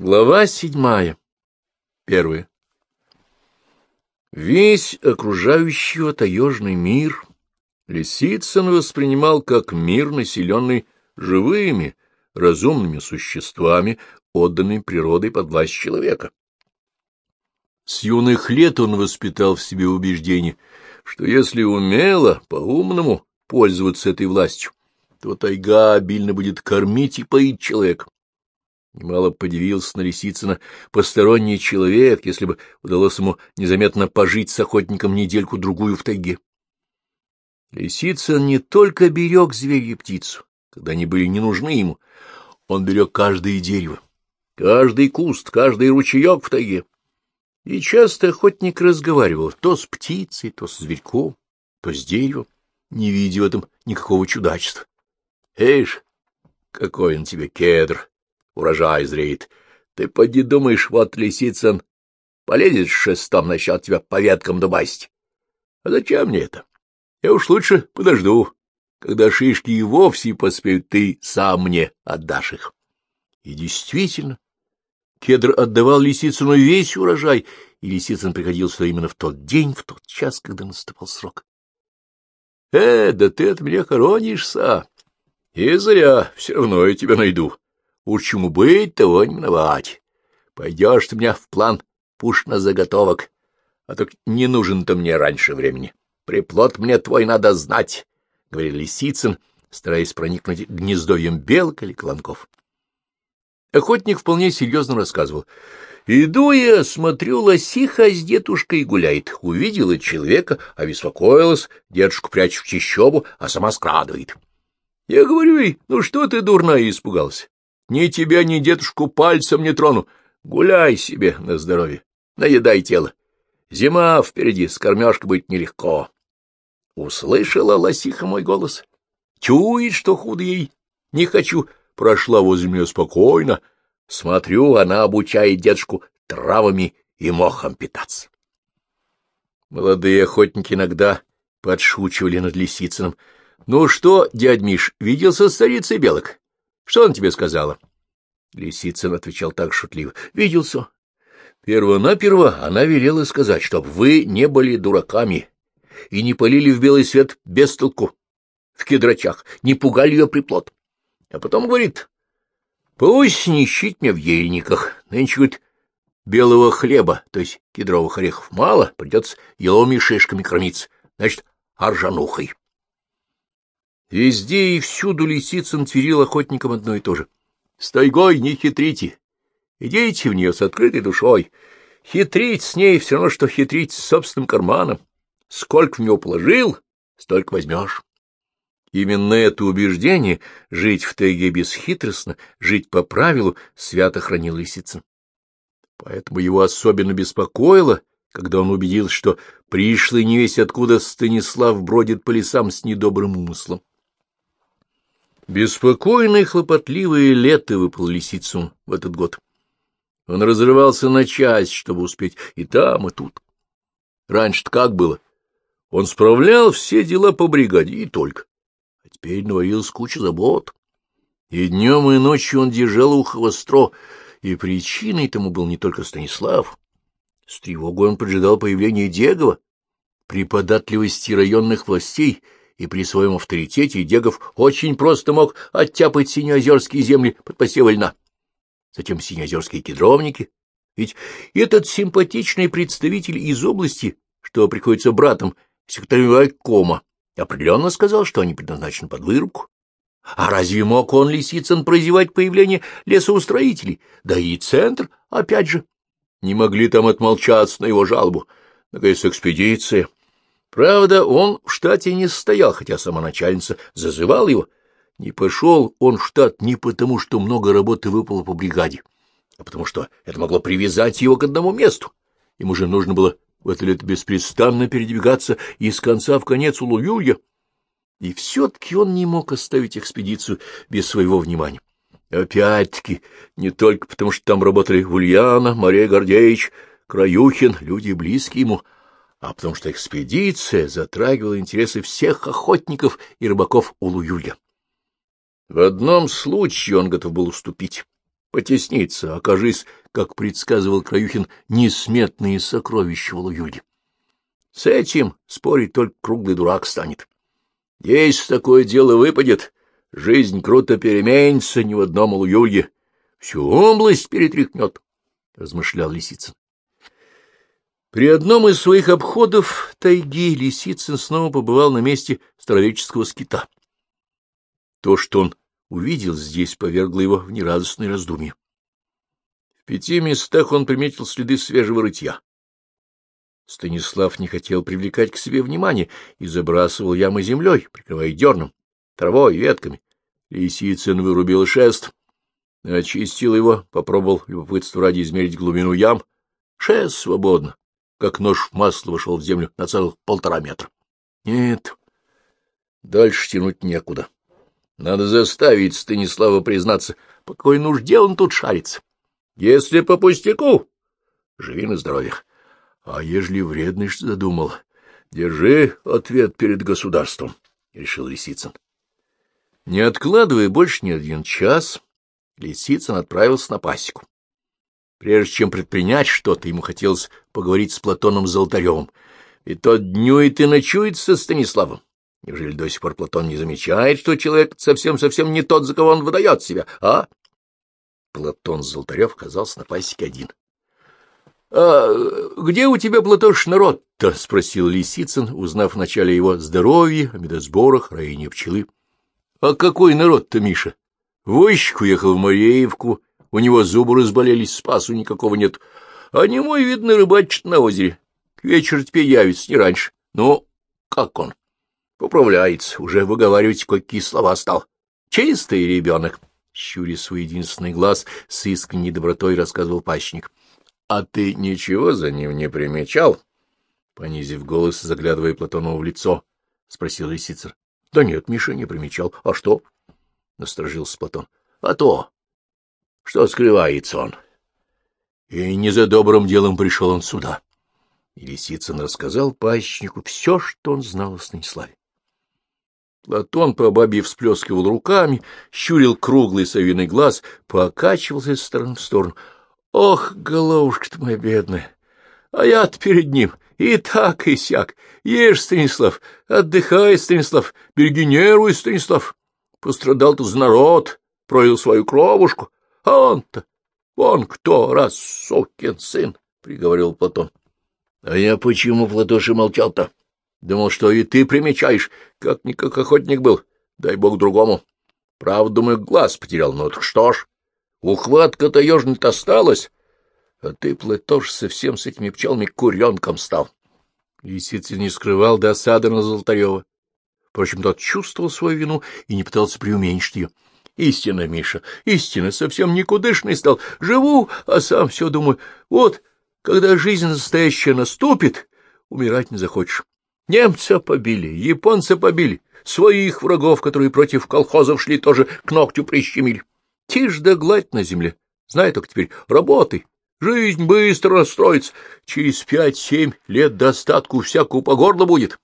Глава седьмая. Первая. Весь окружающий его таежный мир Лисицын воспринимал как мир, населенный живыми, разумными существами, отданными природой под власть человека. С юных лет он воспитал в себе убеждение, что если умело, по-умному пользоваться этой властью, то тайга обильно будет кормить и поить человека. Немало подивился на Лисицына посторонний человек, если бы удалось ему незаметно пожить с охотником недельку-другую в тайге. Лисицын не только берег зверя и птицу, когда они были не нужны ему, он берег каждое дерево, каждый куст, каждый ручеек в тайге. И часто охотник разговаривал то с птицей, то с зверьком, то с деревом, не видя в этом никакого чудачества. — Эйш, какой он тебе кедр! Урожай зреет. Ты поди думаешь, вот Лисицын полезет шестом насчет тебя по веткам дубасть. А зачем мне это? Я уж лучше подожду. Когда шишки и вовсе поспеют, ты сам мне отдашь их. И действительно, кедр отдавал Лисицыну весь урожай, и Лисицын приходил сюда именно в тот день, в тот час, когда наступал срок. — Э, да ты от меня хоронишься. И зря, все равно я тебя найду. Уж чему быть, того не миновать. Пойдешь ты меня в план пушно заготовок, а то не нужен-то мне раньше времени. Приплод мне твой надо знать, — говорил Лисицын, стараясь проникнуть гнездовьем белок или клонков. Охотник вполне серьезно рассказывал. Иду я, смотрю, лосиха с дедушкой гуляет. Увидела человека, обеспокоилась, дедушку прячет в чищобу, а сама скрадывает. Я говорю ей, ну что ты, дурная, испугалась? Ни тебя, ни дедушку пальцем не трону. Гуляй себе на здоровье, наедай тело. Зима впереди, с кормежкой будет нелегко. Услышала лосиха мой голос. Чует, что худо ей. Не хочу. Прошла возле меня спокойно. Смотрю, она обучает дедушку травами и мохом питаться. Молодые охотники иногда подшучивали над Лисицыным. — Ну что, дядь Миш, виделся с царицей белок? Что она тебе сказала? Лисицын отвечал так шутливо. — Виделся. Первонаперво она велела сказать, чтоб вы не были дураками и не полили в белый свет без толку в кедрачах, не пугали ее приплод. А потом говорит, пусть не ищите меня в ельниках, нынче, говорит, белого хлеба, то есть кедровых орехов, мало, придется еловыми шишками кормиться, значит, аржанухой. Везде и всюду Лисицын тверил охотникам одно и то же. — С тайгой не хитрите. Идите в нее с открытой душой. Хитрить с ней все равно, что хитрить с собственным карманом. Сколько в него положил, столько возьмешь. Именно это убеждение — жить в тайге бесхитростно, жить по правилу — свято хранил Лисицын. Поэтому его особенно беспокоило, когда он убедился, что пришлый не весь откуда Станислав бродит по лесам с недобрым умыслом. Беспокойное и хлопотливое лето выпало лисицу в этот год. Он разрывался на часть, чтобы успеть и там, и тут. Раньше-то как было? Он справлял все дела по бригаде, и только. А теперь навалилась куча забот. И днем, и ночью он держал ухо востро, и причиной тому был не только Станислав. С тревогой он поджидал появления Дегова. При податливости районных властей — и при своем авторитете Дегов очень просто мог оттяпать синеозерские земли под посевы льна. Затем синеозерские кедровники. Ведь этот симпатичный представитель из области, что приходится братом секретарю райкома, определенно сказал, что они предназначены под вырубку. А разве мог он, Лисицын, прозевать появление лесоустроителей? Да и центр, опять же. Не могли там отмолчаться на его жалобу. Наконец, экспедиция Правда, он в штате не стоял, хотя сама начальница зазывал его. Не пошел он в штат не потому, что много работы выпало по бригаде, а потому что это могло привязать его к одному месту. Ему же нужно было в это лето беспрестанно передвигаться из конца в конец Улу-Юлья. И все-таки он не мог оставить экспедицию без своего внимания. Опять-таки, не только потому, что там работали Ульяна, Мария Гордеевич, Краюхин, люди близкие ему, — а потому что экспедиция затрагивала интересы всех охотников и рыбаков Улу-Юлья. В одном случае он готов был уступить, потесниться, окажись, как предсказывал Краюхин, несметные сокровища в Луюльде. С этим спорить только круглый дурак станет. Если такое дело выпадет, жизнь круто переменится ни в одном Луюльде, всю область перетряхнет, — размышлял Лисицын. При одном из своих обходов тайги Лисицын снова побывал на месте старовеческого скита. То, что он увидел здесь, повергло его в нерадостные раздумья. В пяти местах он приметил следы свежего рытья. Станислав не хотел привлекать к себе внимание и забрасывал ямы землей, прикрывая дерном, травой, ветками. Лисицын вырубил шест, очистил его, попробовал любопытство ради измерить глубину ям. Шест свободно, как нож в масло вошел в землю на целых полтора метра. Нет, дальше тянуть некуда. Надо заставить Станислава признаться, по какой нужде он тут шарится. Если по пустяку, живи на здоровье. А ежели вредный что задумал, держи ответ перед государством, — решил Лисицын. Не откладывая больше ни один час, Лисицын отправился на пасеку. Прежде чем предпринять что-то, ему хотелось поговорить с Платоном Золотаревым. И тот днюет и ночует со Станиславом. Неужели до сих пор Платон не замечает, что человек совсем-совсем не тот, за кого он выдает себя, а? Платон Золотарев оказался на пасеке один. — А где у тебя, Платош, народ-то? — спросил Лисицын, узнав вначале его здоровье, о медосборах, роении пчелы. — А какой народ-то, Миша? Возчик уехал в Мареевку, у него зубы разболелись, спасу никакого нет. А не мой, видно, рыбачит на озере. К вечеру теперь явится, не раньше. Ну, как он? Поправляется, уже выговаривать какие слова стал. Чистый ребенок. Щуря свой единственный глаз, с искренней добротой рассказывал пасечник. — А ты ничего за ним не примечал? Понизив голос, заглядывая Платонову в лицо, спросил Лисицер. — Да нет, Миша не примечал. А что? — насторожился Платон. — А то, что скрывается он. И не за добрым делом пришел он сюда. И Лисицын рассказал пасечнику все, что он знал о Станиславе. Платон по бабе всплескивал руками, щурил круглый совиный глаз, покачивался из стороны в сторону. Ох, головушка-то моя бедная! А я-то перед ним и так, и сяк. Ешь, Станислав, отдыхай, Станислав, береги нервы, Станислав. Пострадал-то за народ, пролил свою кровушку. А он-то, он кто, раз, сокин сын, — приговорил Платон. — А я почему, Платоша, молчал-то? Думал, что и ты примечаешь, как-никак охотник был, дай бог другому. Правда, думаю, глаз потерял, ну так что ж, ухватка-то ежный-то осталась, а ты, плетош, совсем с этими пчелами куренком стал. Лисицын не скрывал досады на Золотарева. Впрочем, тот чувствовал свою вину и не пытался преуменьшить ее. Истина, Миша, истина, совсем никудышный стал. Живу, а сам все думаю, вот, когда жизнь настоящая наступит, умирать не захочешь. Немца побили, японца побили, своих врагов, которые против колхозов шли, тоже к ногтю прищемили. Тишь да гладь на земле. Знай только теперь, работай. Жизнь быстро расстроится. Через пять-семь лет достатку всякую по горло будет.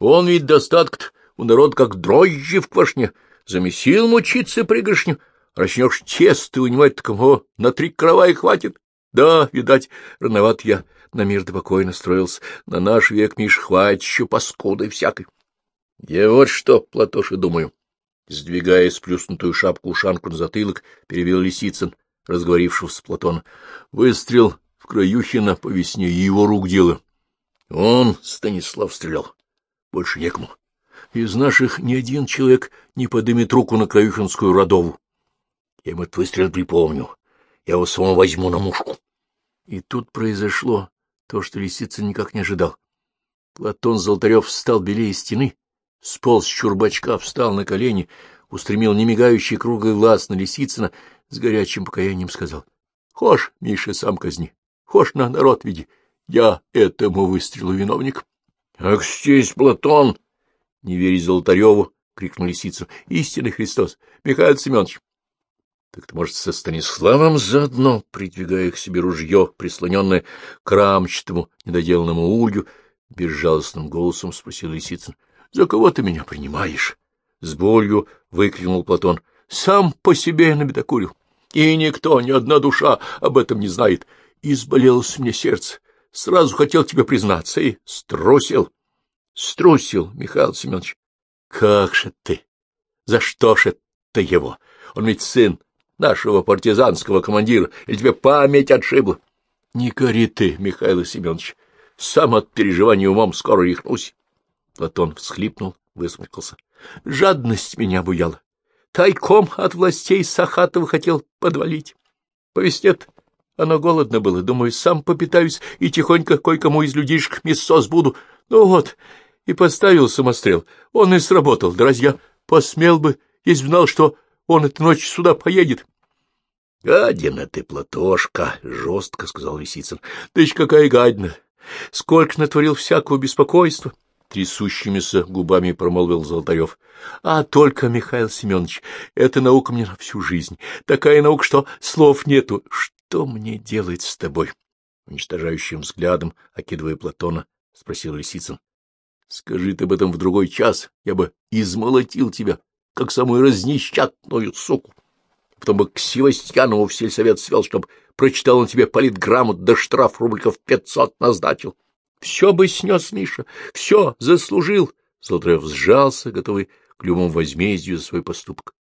Он ведь достаток у народа как дрожжи в квашне. Замесил мучиться пригоршню. Начнешь тесто унимать, такого на три крова и хватит. Да, видать, рановат я на мир да покой настроился. На наш век, Миш, хватит еще паскудой всякой. Я вот что, Платоша, думаю. Сдвигая сплюснутую шапку-ушанку на затылок, перевел Лисицын, разговорившись с Платоном. Выстрел в Краюхина по весне его рук дело. Он, Станислав, стрелял. Больше некому. Из наших ни один человек не подымет руку на Краюхинскую родову. Я ему этот выстрел припомню. Я его самого возьму на мушку. И тут произошло то, что лисица никак не ожидал. Платон Золотарев встал белее стены, сполз с чурбачка, встал на колени, устремил немигающий круглый глаз на Лисицына, с горячим покаянием сказал. — Хошь, Миша, сам казни, хошь на народ види, я этому выстрелу виновник. — Ах, здесь Платон! — не веря Золотареву, — крикнул Лисицын. — Истинный Христос! Михаил Семенович! Так-то, может, со Станиславом заодно, придвигая к себе ружье, прислоненное к рамчатому недоделанному улью, безжалостным голосом спросил Лисицын. — За кого ты меня принимаешь? — с болью выкрикнул Платон. — Сам по себе набедокурил. И никто, ни одна душа об этом не знает. Изболелось мне сердце. Сразу хотел тебе признаться и струсил. Струсил, Михаил Семенович. Как же ты? За что же ты его? Он ведь сын нашего партизанского командира, или тебе память отшибла? Не гори ты, Михаил Семенович. Сам от переживания умом скоро рехнусь. Платон всхлипнул, высморкался. Жадность меня буяла. Тайком от властей Сахатова хотел подвалить. Повестет, оно голодно было. Думаю, сам попитаюсь и тихонько кое-кому из людишек мясо сбуду. Ну вот, и поставил самострел. Он и сработал. Друзья, посмел бы, если знал, что он эту ночь сюда поедет. — Гадина ты, Платошка! — жестко сказал Лисицын. — Ты ж какая гадина! Сколько натворил всякого беспокойства! — трясущимися губами промолвил Золотарев. — А только, Михаил Семенович, эта наука мне на всю жизнь. Такая наука, что слов нету. Что мне делать с тобой? Уничтожающим взглядом, окидывая Платона, спросил Лисицын. — Скажи ты об этом в другой час, я бы измолотил тебя, как самую разнесчастную суку. Потом бы к Севастьянову в сельсовет свел, чтобы прочитал он тебе политграмоту, да штраф рубликов пятьсот назначил. Все бы снес Миша, все заслужил. Золотарев сжался, готовый к любому возмездию за свой поступок.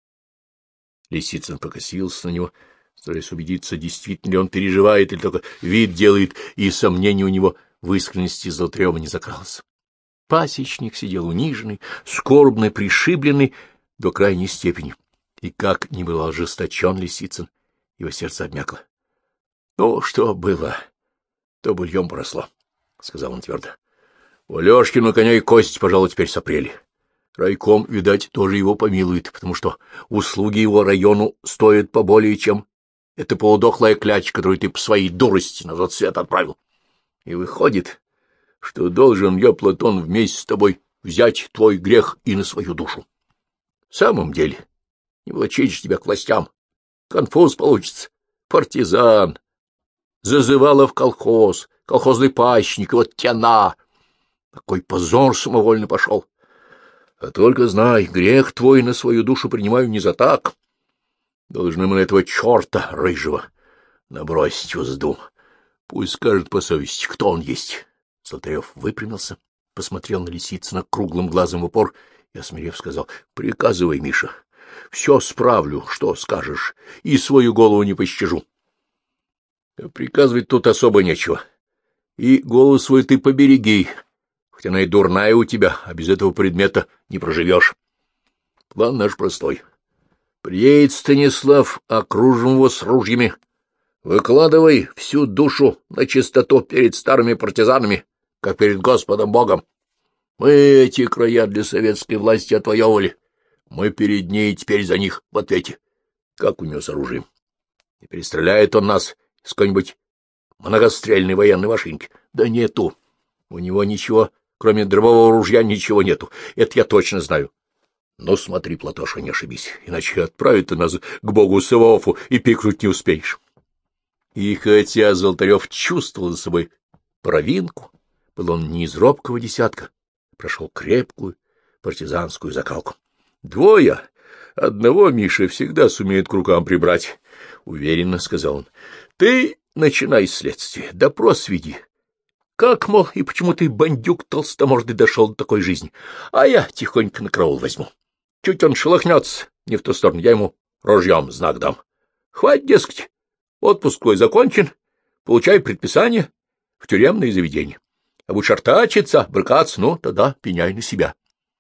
Лисицын покосился на него, стараясь убедиться, действительно ли он переживает или только вид делает, и сомнений у него в искренности Золотарева не закралось. Пасечник сидел униженный, скорбный, пришибленный до крайней степени. И как ни был ожесточен Лисицын, его сердце обмякло. — Ну, что было, то бульем поросло, — сказал он твердо. — У Алешкина коня и кость, пожалуй, теперь сопрели. Райком, видать, тоже его помилует, потому что услуги его району стоят поболее, чем эта полудохлая кляч, которую ты по своей дурости на тот свет отправил. И выходит, что должен я, Платон, вместе с тобой взять твой грех и на свою душу. В самом деле, не влачить тебя к властям. Конфуз получится. Партизан. Зазывала в колхоз, колхозный пащник, вот тяна. Какой позор самовольно пошел. А только знай, грех твой на свою душу принимаю не за так. Должны мы на этого черта рыжего набросить узду. Пусть скажет по совести, кто он есть. Золотарев выпрямился, посмотрел на Лисицына круглым глазом в упор и, осмелев, сказал, — Приказывай, Миша, все справлю, что скажешь, и свою голову не пощажу. Приказывать тут особо нечего. И голову свою ты побереги, хоть она и дурная у тебя, а без этого предмета не проживешь. План наш простой. Приедет Станислав, окружим его с ружьями. Выкладывай всю душу на чистоту перед старыми партизанами, как перед Господом Богом. Мы эти края для советской власти отвоевывали. Мы перед ней теперь за них в ответе. Как у него с оружием? Не перестреляет он нас с какой-нибудь многострельной военной машинки? Да нету. У него ничего, кроме дробового ружья, ничего нету. Это я точно знаю. Ну, смотри, Платоша, не ошибись, иначе отправит ты нас к богу Саваофу и пикнуть не успеешь. И хотя Золотарев чувствовал за собой провинку, был он не из робкого десятка, прошел крепкую партизанскую закалку. Двое, одного Миша всегда сумеет к рукам прибрать, — уверенно сказал он. — Ты начинай следствие, допрос веди. Как, мол, и почему ты, бандюк толстомордый, дошел до такой жизни? А я тихонько на караул возьму. Чуть он шелохнется не в ту сторону, я ему рожьем знак дам. Хватит, дескать, отпуск твой закончен, получай предписание в тюремное заведение. А будешь артачиться, брыкаться, ну, тогда пеняй на себя.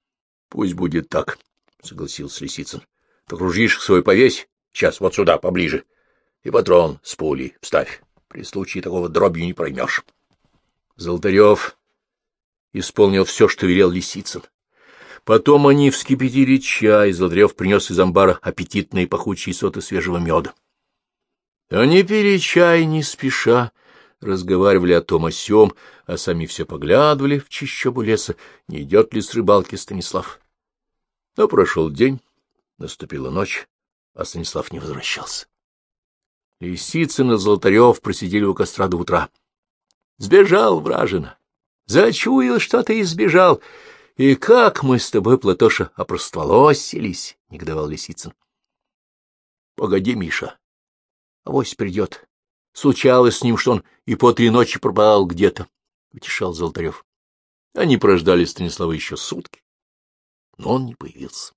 — Пусть будет так, — согласился Лисицын. — Так ружишь свой повесь, сейчас вот сюда, поближе, и патрон с пулей вставь. При случае такого дробью не проймешь. Золотарев исполнил все, что велел Лисицын. Потом они вскипятили чай, Золотарев принес из амбара аппетитные пахучие соты свежего меда. Они пили чай не спеша, разговаривали о том о сём, а сами все поглядывали в чищобу леса, не идет ли с рыбалки Станислав. Но прошел день, наступила ночь, а Станислав не возвращался. Лисицын и Золотарев просидели у костра до утра. Сбежал вражина. Зачуял что-то и сбежал. И как мы с тобой, Платоша, опростоволосились, — негодовал Лисицын. — Погоди, Миша, Авось придет. Случалось с ним, что он и по три ночи пропадал где-то, — утешал Золотарев. Они прождали Станислава еще сутки, но он не появился.